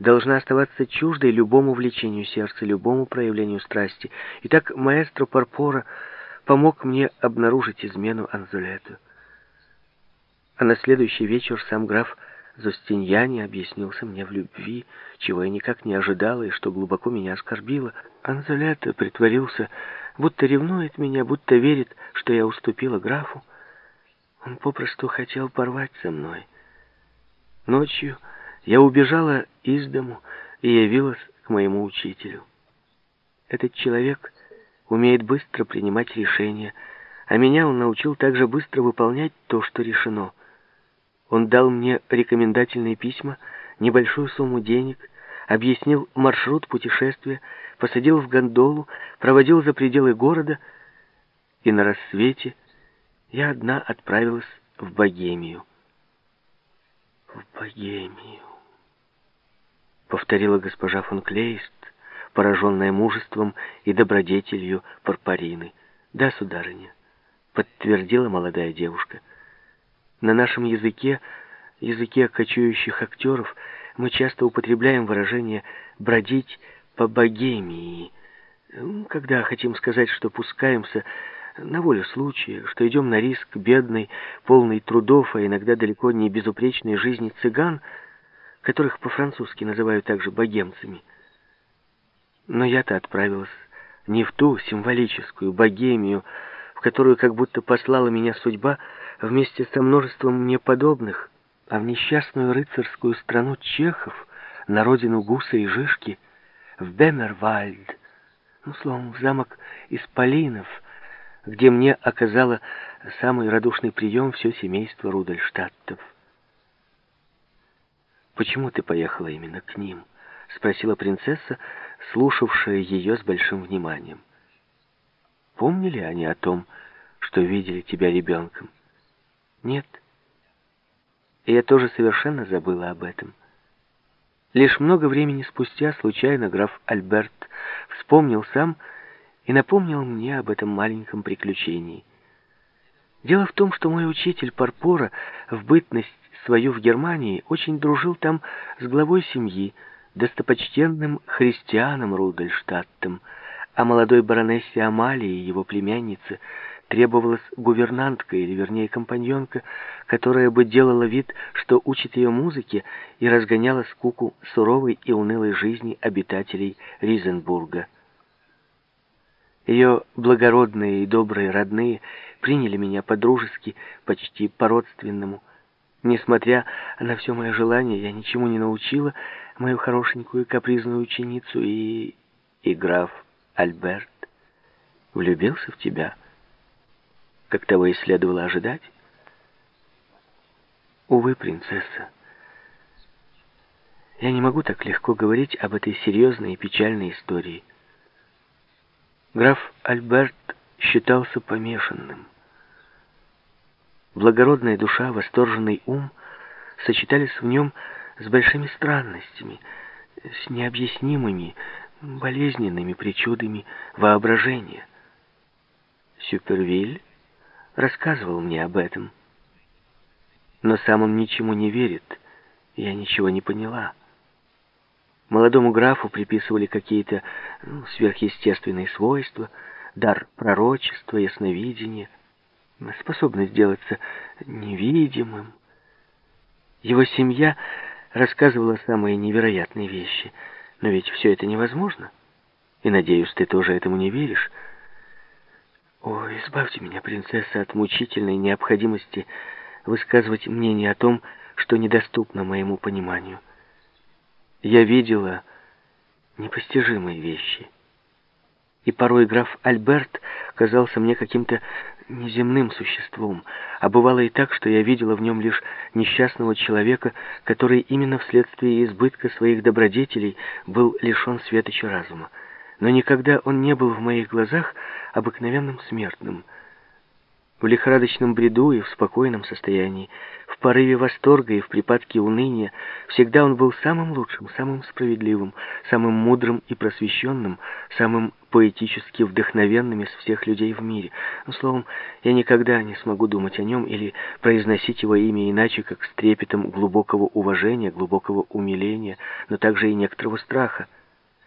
должна оставаться чуждой любому влечению сердца, любому проявлению страсти. Итак, маэстро Парпора помог мне обнаружить измену Анзулету. А на следующий вечер сам граф Зостиньяни объяснился мне в любви, чего я никак не ожидала и что глубоко меня оскорбило. Анзолета притворился, будто ревнует меня, будто верит, что я уступила графу. Он попросту хотел порвать со мной. Ночью я убежала из дому и явилась к моему учителю. Этот человек умеет быстро принимать решения, а меня он научил также быстро выполнять то, что решено. Он дал мне рекомендательные письма, небольшую сумму денег, объяснил маршрут путешествия, посадил в гондолу, проводил за пределы города, и на рассвете я одна отправилась в Богемию. В Богемию повторила госпожа фон Клейст, пораженная мужеством и добродетелью Парпарины. «Да, сударыня», — подтвердила молодая девушка. «На нашем языке, языке кочующих актеров, мы часто употребляем выражение «бродить по богемии», когда хотим сказать, что пускаемся на волю случая, что идем на риск бедной, полной трудов, а иногда далеко не безупречной жизни цыган — которых по-французски называют также богемцами. Но я-то отправилась не в ту символическую богемию, в которую как будто послала меня судьба вместе со множеством мне подобных, а в несчастную рыцарскую страну чехов, на родину гуса и жишки, в Бемервальд, ну, словом, в замок Исполинов, где мне оказало самый радушный прием все семейство Рудольштадтов. «Почему ты поехала именно к ним?» — спросила принцесса, слушавшая ее с большим вниманием. «Помнили они о том, что видели тебя ребенком?» «Нет. Я тоже совершенно забыла об этом». Лишь много времени спустя случайно граф Альберт вспомнил сам и напомнил мне об этом маленьком приключении. Дело в том, что мой учитель Парпора в бытность свою в Германии очень дружил там с главой семьи, достопочтенным христианом Рудольштадтом, а молодой баронессе Амалии, его племяннице, требовалась гувернантка, или вернее компаньонка, которая бы делала вид, что учит ее музыке и разгоняла скуку суровой и унылой жизни обитателей Ризенбурга. Ее благородные и добрые родные приняли меня по-дружески, почти по-родственному. Несмотря на все мое желание, я ничему не научила мою хорошенькую капризную ученицу, и... и граф Альберт влюбился в тебя, как того и следовало ожидать. Увы, принцесса, я не могу так легко говорить об этой серьезной и печальной истории. Граф Альберт считался помешанным. Благородная душа, восторженный ум сочетались в нем с большими странностями, с необъяснимыми, болезненными причудами воображения. Сюпервиль рассказывал мне об этом. Но сам он ничему не верит, я ничего не поняла. Молодому графу приписывали какие-то ну, сверхъестественные свойства, дар пророчества, ясновидения — способна сделаться невидимым. Его семья рассказывала самые невероятные вещи, но ведь все это невозможно. И, надеюсь, ты тоже этому не веришь. О, избавьте меня, принцесса, от мучительной необходимости высказывать мнение о том, что недоступно моему пониманию. Я видела непостижимые вещи. И порой граф Альберт казался мне каким-то неземным существом, а бывало и так, что я видела в нем лишь несчастного человека, который именно вследствие избытка своих добродетелей был лишен светоча разума. Но никогда он не был в моих глазах обыкновенным смертным. В лихорадочном бреду и в спокойном состоянии, в порыве восторга и в припадке уныния, всегда он был самым лучшим, самым справедливым, самым мудрым и просвещенным, самым поэтически вдохновенным из всех людей в мире. Ну, словом, я никогда не смогу думать о нем или произносить его имя иначе, как с трепетом глубокого уважения, глубокого умиления, но также и некоторого страха.